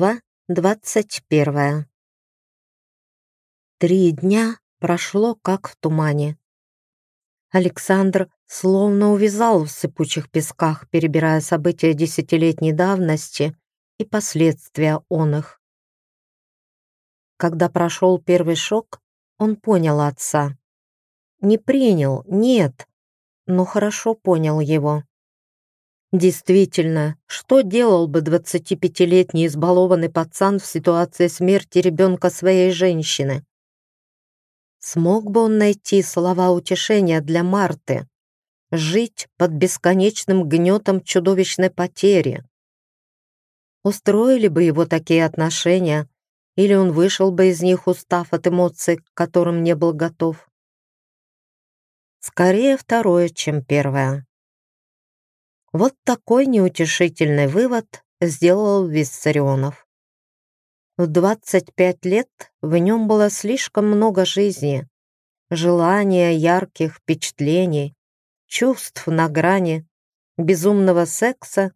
Глава двадцать первая Три дня прошло как в тумане. Александр словно увязал в сыпучих песках, перебирая события десятилетней давности и последствия он их. Когда прошел первый шок, он понял отца. Не принял, нет, но хорошо понял его. Действительно, что делал бы 25-летний избалованный пацан в ситуации смерти ребенка своей женщины? Смог бы он найти слова утешения для Марты? Жить под бесконечным гнетом чудовищной потери? Устроили бы его такие отношения, или он вышел бы из них, устав от эмоций, к которым не был готов? Скорее второе, чем первое. Вот такой неутешительный вывод сделал Виссарионов. В 25 лет в нем было слишком много жизни, желания, ярких впечатлений, чувств на грани, безумного секса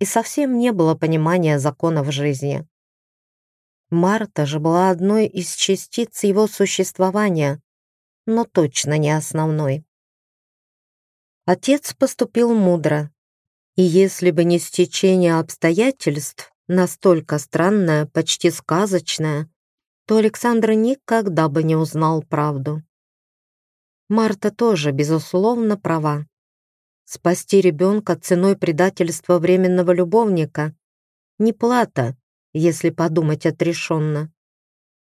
и совсем не было понимания законов жизни. Марта же была одной из частиц его существования, но точно не основной. Отец поступил мудро, и если бы не стечение обстоятельств, настолько странное, почти сказочное, то Александр никогда бы не узнал правду. Марта тоже, безусловно, права. Спасти ребенка ценой предательства временного любовника — не плата, если подумать отрешенно.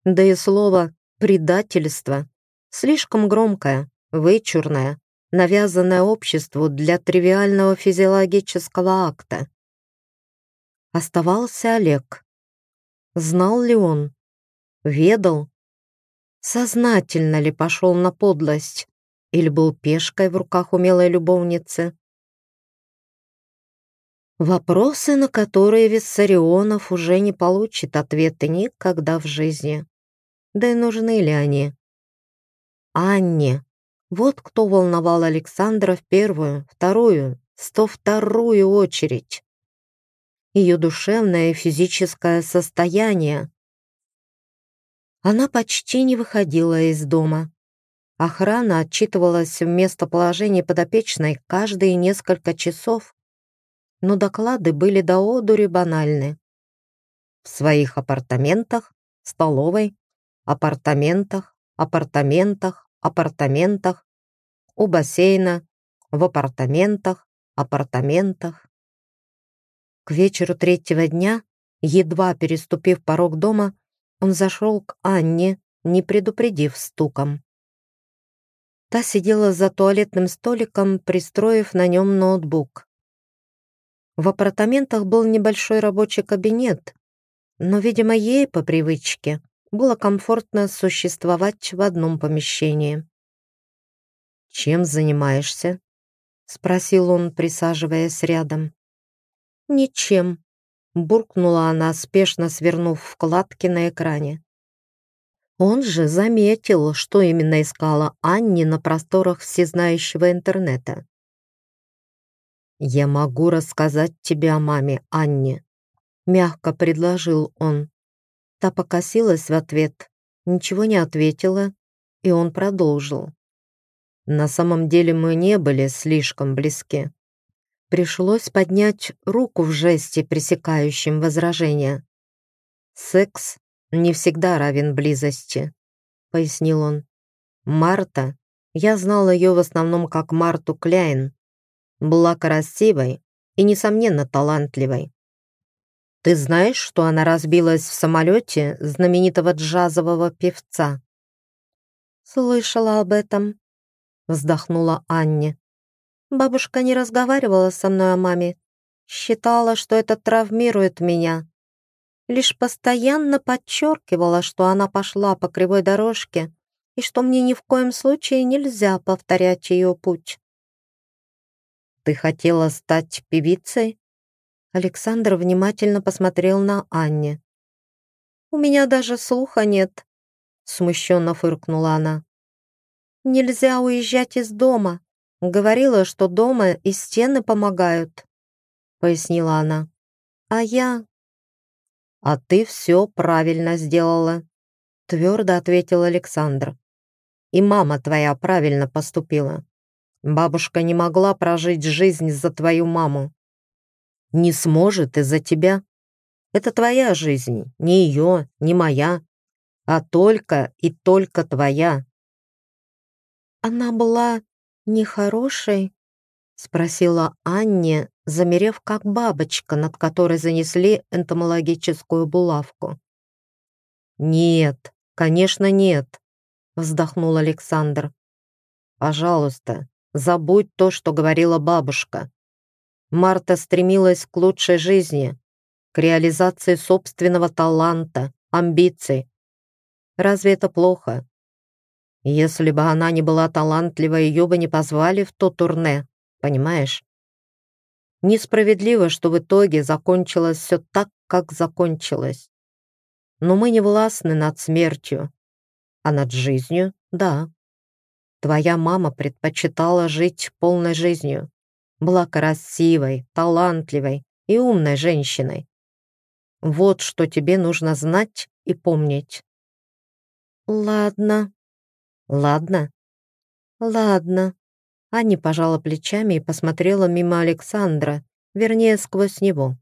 Да и слово «предательство» слишком громкое, вычурное, навязанное обществу для тривиального физиологического акта. Оставался Олег. Знал ли он? Ведал? Сознательно ли пошел на подлость? Или был пешкой в руках умелой любовницы? Вопросы, на которые Виссарионов уже не получит ответы никогда в жизни. Да и нужны ли они? Анне. Вот кто волновал Александра в первую, вторую, сто вторую очередь. Ее душевное и физическое состояние. Она почти не выходила из дома. Охрана отчитывалась в местоположении подопечной каждые несколько часов, но доклады были до одури банальны. В своих апартаментах, столовой, апартаментах, апартаментах, апартаментах, у бассейна, в апартаментах, апартаментах. К вечеру третьего дня, едва переступив порог дома, он зашел к Анне, не предупредив стуком. Та сидела за туалетным столиком, пристроив на нем ноутбук. В апартаментах был небольшой рабочий кабинет, но, видимо, ей по привычке было комфортно существовать в одном помещении. «Чем занимаешься?» — спросил он, присаживаясь рядом. «Ничем», — буркнула она, спешно свернув вкладки на экране. Он же заметил, что именно искала Анни на просторах всезнающего интернета. «Я могу рассказать тебе о маме, Анне», — мягко предложил он. Та покосилась в ответ, ничего не ответила, и он продолжил. На самом деле мы не были слишком близки. Пришлось поднять руку в жесте, пресекающем возражение. «Секс не всегда равен близости», — пояснил он. «Марта, я знал ее в основном как Марту Кляйн, была красивой и, несомненно, талантливой. Ты знаешь, что она разбилась в самолете знаменитого джазового певца?» «Слышала об этом», — вздохнула Анне. «Бабушка не разговаривала со мной о маме. Считала, что это травмирует меня. Лишь постоянно подчеркивала, что она пошла по кривой дорожке и что мне ни в коем случае нельзя повторять ее путь». «Ты хотела стать певицей?» Александр внимательно посмотрел на Анне. «У меня даже слуха нет», — смущенно фыркнула она. «Нельзя уезжать из дома. Говорила, что дома и стены помогают», — пояснила она. «А я...» «А ты все правильно сделала», — твердо ответил Александр. «И мама твоя правильно поступила. Бабушка не могла прожить жизнь за твою маму. Не сможет из-за тебя. Это твоя жизнь, не ее, не моя, а только и только твоя». «Она была нехорошей?» — спросила Анне, замерев как бабочка, над которой занесли энтомологическую булавку. «Нет, конечно, нет», — вздохнул Александр. «Пожалуйста, забудь то, что говорила бабушка. Марта стремилась к лучшей жизни, к реализации собственного таланта, амбиций. Разве это плохо? Если бы она не была талантлива, ее бы не позвали в то турне, понимаешь? Несправедливо, что в итоге закончилось все так, как закончилось. Но мы не властны над смертью, а над жизнью — да. Твоя мама предпочитала жить полной жизнью, была красивой, талантливой и умной женщиной. Вот что тебе нужно знать и помнить. «Ладно». «Ладно?» «Ладно». Аня пожала плечами и посмотрела мимо Александра, вернее, сквозь него.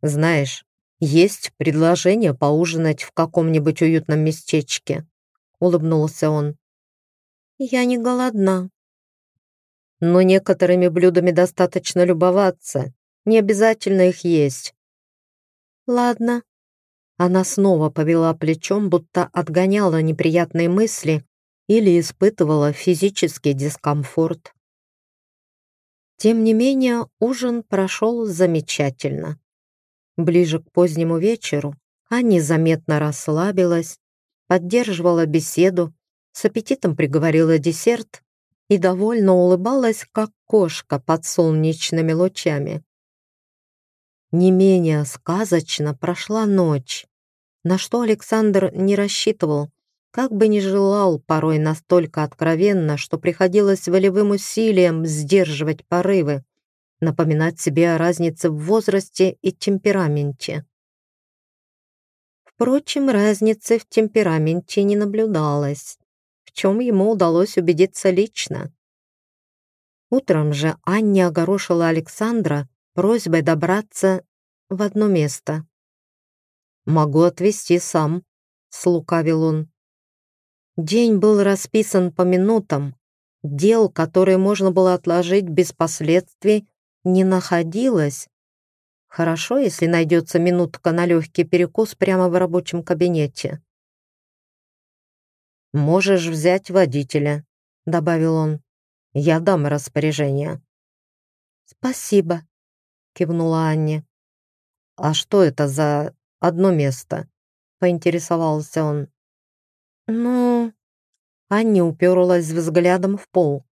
«Знаешь, есть предложение поужинать в каком-нибудь уютном местечке», — улыбнулся он. «Я не голодна». «Но некоторыми блюдами достаточно любоваться, не обязательно их есть». «Ладно». Она снова повела плечом, будто отгоняла неприятные мысли или испытывала физический дискомфорт. Тем не менее, ужин прошел замечательно. Ближе к позднему вечеру Аня заметно расслабилась, поддерживала беседу, с аппетитом приговорила десерт и довольно улыбалась, как кошка под солнечными лучами. Не менее сказочно прошла ночь, на что Александр не рассчитывал, как бы ни желал порой настолько откровенно, что приходилось волевым усилием сдерживать порывы, напоминать себе о разнице в возрасте и темпераменте. Впрочем, разницы в темпераменте не наблюдалось, в чем ему удалось убедиться лично. Утром же Анне огорошила Александра просьбой добраться в одно место. «Могу отвезти сам», — слукавил он. День был расписан по минутам. Дел, которые можно было отложить без последствий, не находилось. Хорошо, если найдется минутка на легкий перекус прямо в рабочем кабинете. «Можешь взять водителя», — добавил он. «Я дам распоряжение». «Спасибо», — кивнула Анне. «А что это за одно место?» — поинтересовался он. «Ну...» Анни уперлась взглядом в пол.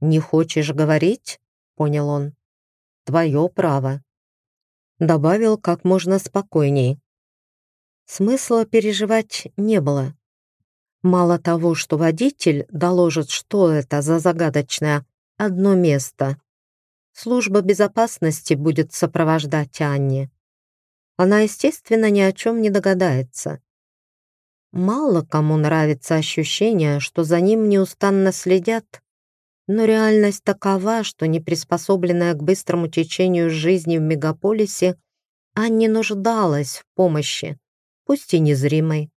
«Не хочешь говорить?» — понял он. «Твое право». Добавил как можно спокойней. Смысла переживать не было. Мало того, что водитель доложит, что это за загадочное одно место, служба безопасности будет сопровождать Анне. Она, естественно, ни о чем не догадается. Мало кому нравится ощущение, что за ним неустанно следят, но реальность такова, что не приспособленная к быстрому течению жизни в мегаполисе, Анне нуждалась в помощи, пусть и незримой.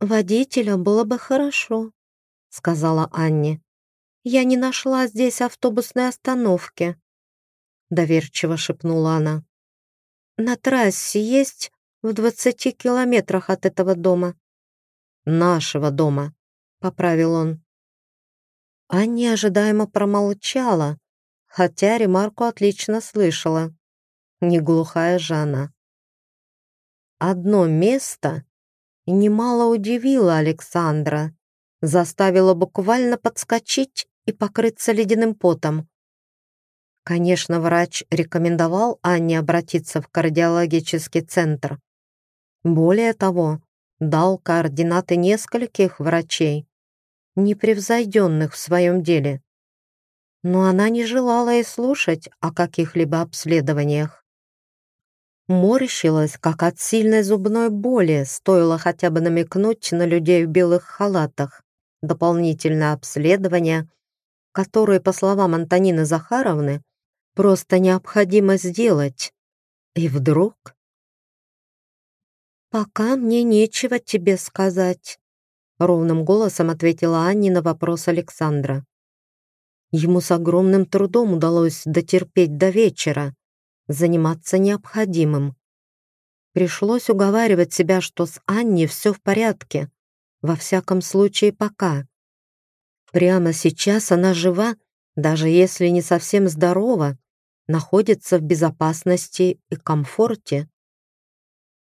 «Водителя было бы хорошо», — сказала Анне. «Я не нашла здесь автобусной остановки», — доверчиво шепнула она. «На трассе есть в двадцати километрах от этого дома». «Нашего дома», — поправил он. Аня ожидаемо промолчала, хотя ремарку отлично слышала. Не глухая же она. Одно место немало удивило Александра, заставило буквально подскочить и покрыться ледяным потом. Конечно, врач рекомендовал Анне обратиться в кардиологический центр, более того, дал координаты нескольких врачей, непревзойденных в своем деле. Но она не желала и слушать о каких-либо обследованиях. Морщилась, как от сильной зубной боли, стоило хотя бы намекнуть на людей в белых халатах. Дополнительное обследование, которое, по словам Антонины Захаровны, просто необходимо сделать. И вдруг... «Пока мне нечего тебе сказать», — ровным голосом ответила Анни на вопрос Александра. Ему с огромным трудом удалось дотерпеть до вечера, заниматься необходимым. Пришлось уговаривать себя, что с Анней все в порядке, во всяком случае пока. Прямо сейчас она жива, даже если не совсем здорова, находится в безопасности и комфорте.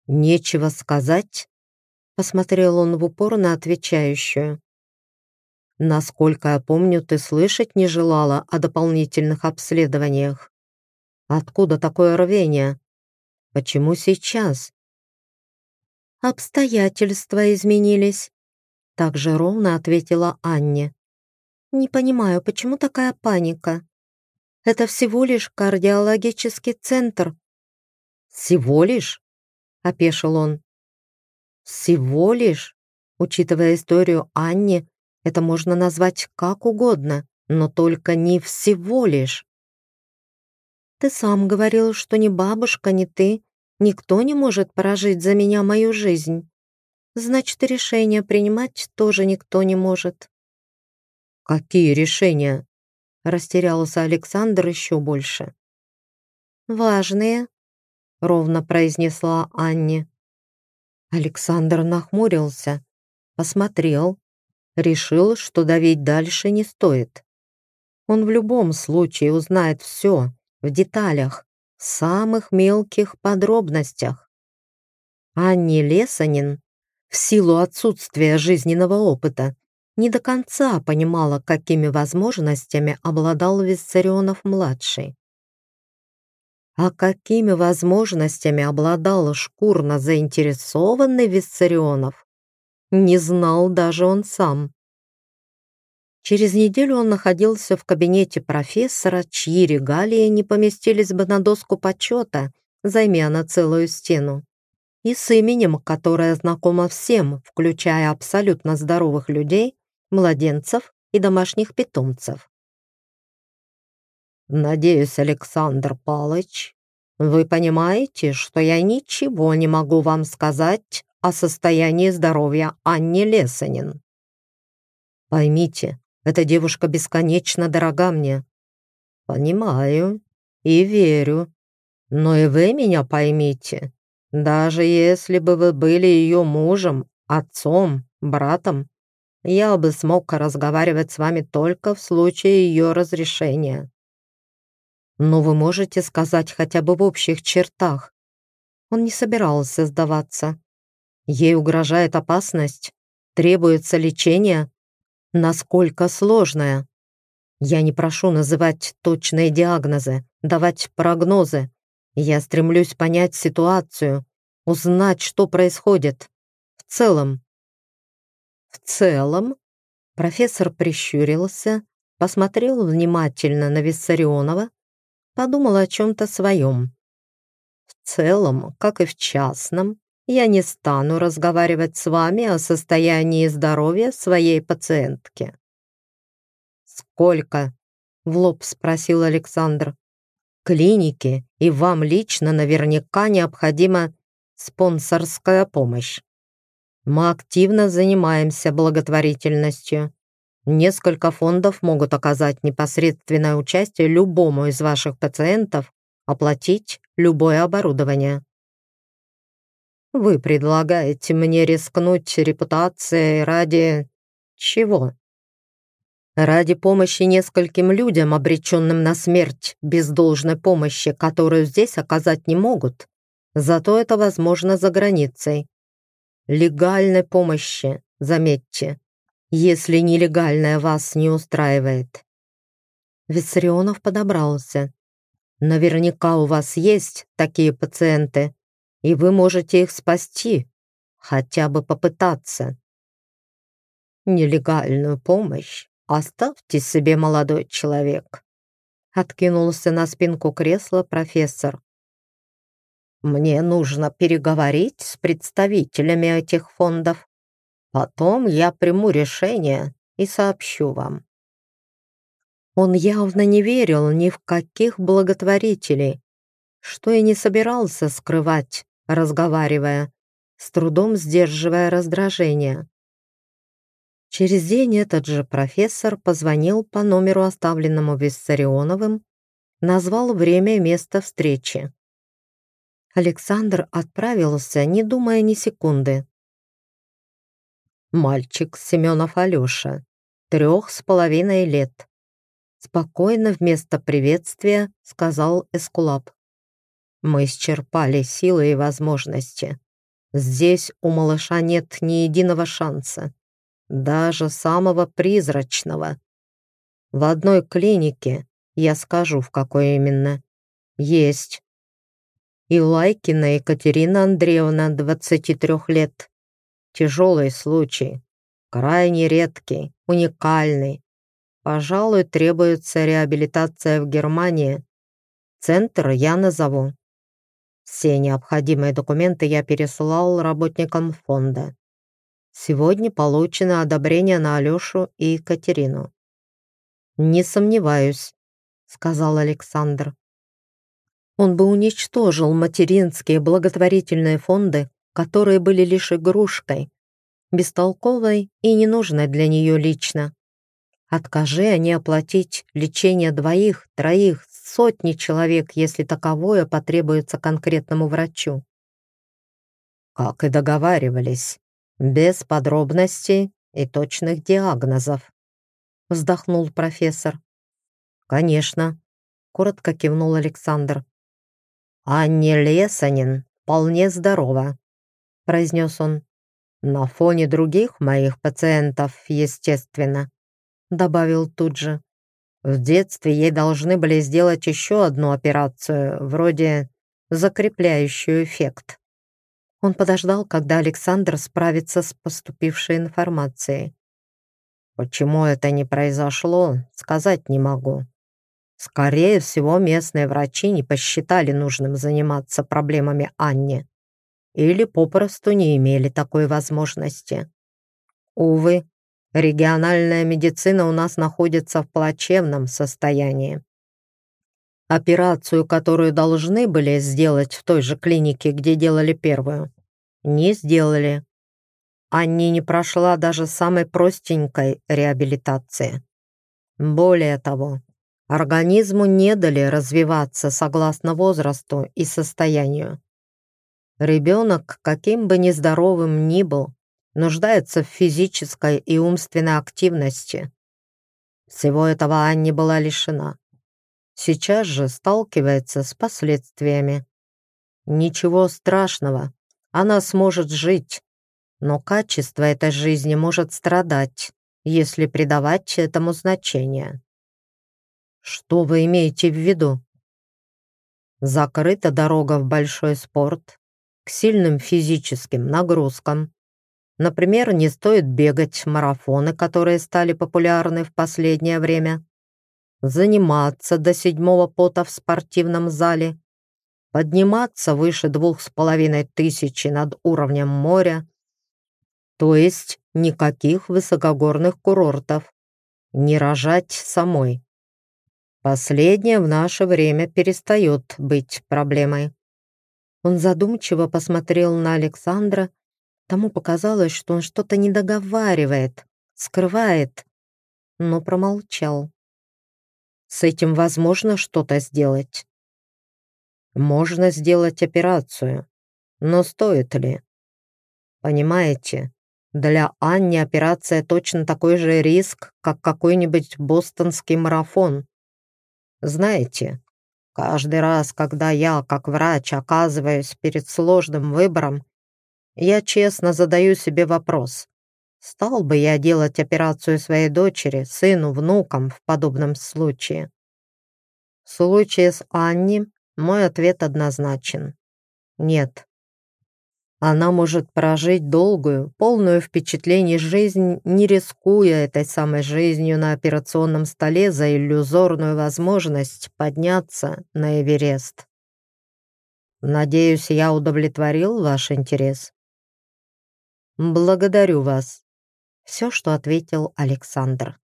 «Нечего сказать», — посмотрел он в упор на отвечающую. «Насколько я помню, ты слышать не желала о дополнительных обследованиях. Откуда такое рвение? Почему сейчас?» «Обстоятельства изменились», — так же ровно ответила Анне. «Не понимаю, почему такая паника? Это всего лишь кардиологический центр». «Всего лишь?» — опешил он. «Всего лишь?» Учитывая историю Анни, это можно назвать как угодно, но только не всего лишь. «Ты сам говорил, что ни бабушка, ни ты, никто не может прожить за меня мою жизнь. Значит, решения принимать тоже никто не может». «Какие решения?» — растерялся Александр еще больше. «Важные», ровно произнесла Анни. Александр нахмурился, посмотрел, решил, что давить дальше не стоит. Он в любом случае узнает все, в деталях, в самых мелких подробностях. Анни Лесанин, в силу отсутствия жизненного опыта, не до конца понимала, какими возможностями обладал Виссарионов-младший. А какими возможностями обладал шкурно заинтересованный Виссарионов, не знал даже он сам. Через неделю он находился в кабинете профессора, чьи регалии не поместились бы на доску почета, займи она целую стену, и с именем, которое знакомо всем, включая абсолютно здоровых людей, младенцев и домашних питомцев. «Надеюсь, Александр Палыч, вы понимаете, что я ничего не могу вам сказать о состоянии здоровья Анни Лесанин. Поймите, эта девушка бесконечно дорога мне. Понимаю и верю. Но и вы меня поймите. Даже если бы вы были ее мужем, отцом, братом, я бы смог разговаривать с вами только в случае ее разрешения. Но вы можете сказать хотя бы в общих чертах. Он не собирался сдаваться. Ей угрожает опасность, требуется лечение. Насколько сложное? Я не прошу называть точные диагнозы, давать прогнозы. Я стремлюсь понять ситуацию, узнать, что происходит. В целом. В целом? Профессор прищурился, посмотрел внимательно на Виссарионова подумала о чем-то своем. В целом, как и в частном, я не стану разговаривать с вами о состоянии здоровья своей пациентки. «Сколько?» — в лоб спросил Александр. «Клинике и вам лично наверняка необходима спонсорская помощь. Мы активно занимаемся благотворительностью. Несколько фондов могут оказать непосредственное участие любому из ваших пациентов, оплатить любое оборудование. Вы предлагаете мне рискнуть репутацией ради... чего? Ради помощи нескольким людям, обреченным на смерть, без должной помощи, которую здесь оказать не могут. Зато это возможно за границей. Легальной помощи, заметьте если нелегальная вас не устраивает». Виссарионов подобрался. «Наверняка у вас есть такие пациенты, и вы можете их спасти, хотя бы попытаться». «Нелегальную помощь оставьте себе, молодой человек», откинулся на спинку кресла профессор. Мне нужно переговорить с представителями этих фондов. Потом я приму решение и сообщу вам». Он явно не верил ни в каких благотворителей, что и не собирался скрывать, разговаривая, с трудом сдерживая раздражение. Через день этот же профессор позвонил по номеру, оставленному Виссарионовым, назвал время и место встречи. Александр отправился, не думая ни секунды. Мальчик Семенов Алеша, трех с половиной лет. Спокойно вместо приветствия сказал Эскулап. Мы исчерпали силы и возможности. Здесь у малыша нет ни единого шанса даже самого призрачного. В одной клинике, я скажу, в какой именно, есть. И Лайкина Екатерина Андреевна, 23 лет. Тяжелый случай, крайне редкий, уникальный. Пожалуй, требуется реабилитация в Германии. Центр я назову. Все необходимые документы я пересылал работникам фонда. Сегодня получено одобрение на Алешу и Екатерину. «Не сомневаюсь», — сказал Александр. Он бы уничтожил материнские благотворительные фонды, которые были лишь игрушкой, бестолковой и ненужной для нее лично. Откажи они оплатить лечение двоих, троих, сотни человек, если таковое потребуется конкретному врачу. Как и договаривались, без подробностей и точных диагнозов. Вздохнул профессор. Конечно, коротко кивнул Александр. Анне Лесанин вполне здорова, произнес он. На фоне других моих пациентов, естественно, добавил тут же. В детстве ей должны были сделать еще одну операцию, вроде закрепляющую эффект. Он подождал, когда Александр справится с поступившей информацией. Почему это не произошло, сказать не могу. Скорее всего, местные врачи не посчитали нужным заниматься проблемами Анни или попросту не имели такой возможности. Увы, региональная медицина у нас находится в плачевном состоянии. Операцию, которую должны были сделать в той же клинике, где делали первую, не сделали. Анни не прошла даже самой простенькой реабилитации. Более того, организму не дали развиваться согласно возрасту и состоянию. Ребенок, каким бы нездоровым ни был, нуждается в физической и умственной активности. Всего этого Анни была лишена. Сейчас же сталкивается с последствиями. Ничего страшного, она сможет жить, но качество этой жизни может страдать, если придавать этому значение. Что вы имеете в виду? Закрыта дорога в большой спорт, к сильным физическим нагрузкам. Например, не стоит бегать марафоны, которые стали популярны в последнее время, заниматься до седьмого пота в спортивном зале, подниматься выше двух с половиной тысячи над уровнем моря, то есть никаких высокогорных курортов, не рожать самой. Последнее в наше время перестает быть проблемой. Он задумчиво посмотрел на Александра, тому показалось, что он что-то не договаривает, скрывает, но промолчал. С этим возможно что-то сделать. Можно сделать операцию, но стоит ли? Понимаете, для Анни операция точно такой же риск, как какой-нибудь бостонский марафон. Знаете, каждый раз, когда я, как врач, оказываюсь перед сложным выбором, я честно задаю себе вопрос, стал бы я делать операцию своей дочери, сыну, внукам в подобном случае? В случае с Анни мой ответ однозначен. Нет. Она может прожить долгую, полную впечатлений жизнь, не рискуя этой самой жизнью на операционном столе за иллюзорную возможность подняться на Эверест. Надеюсь, я удовлетворил ваш интерес. Благодарю вас. Все, что ответил Александр.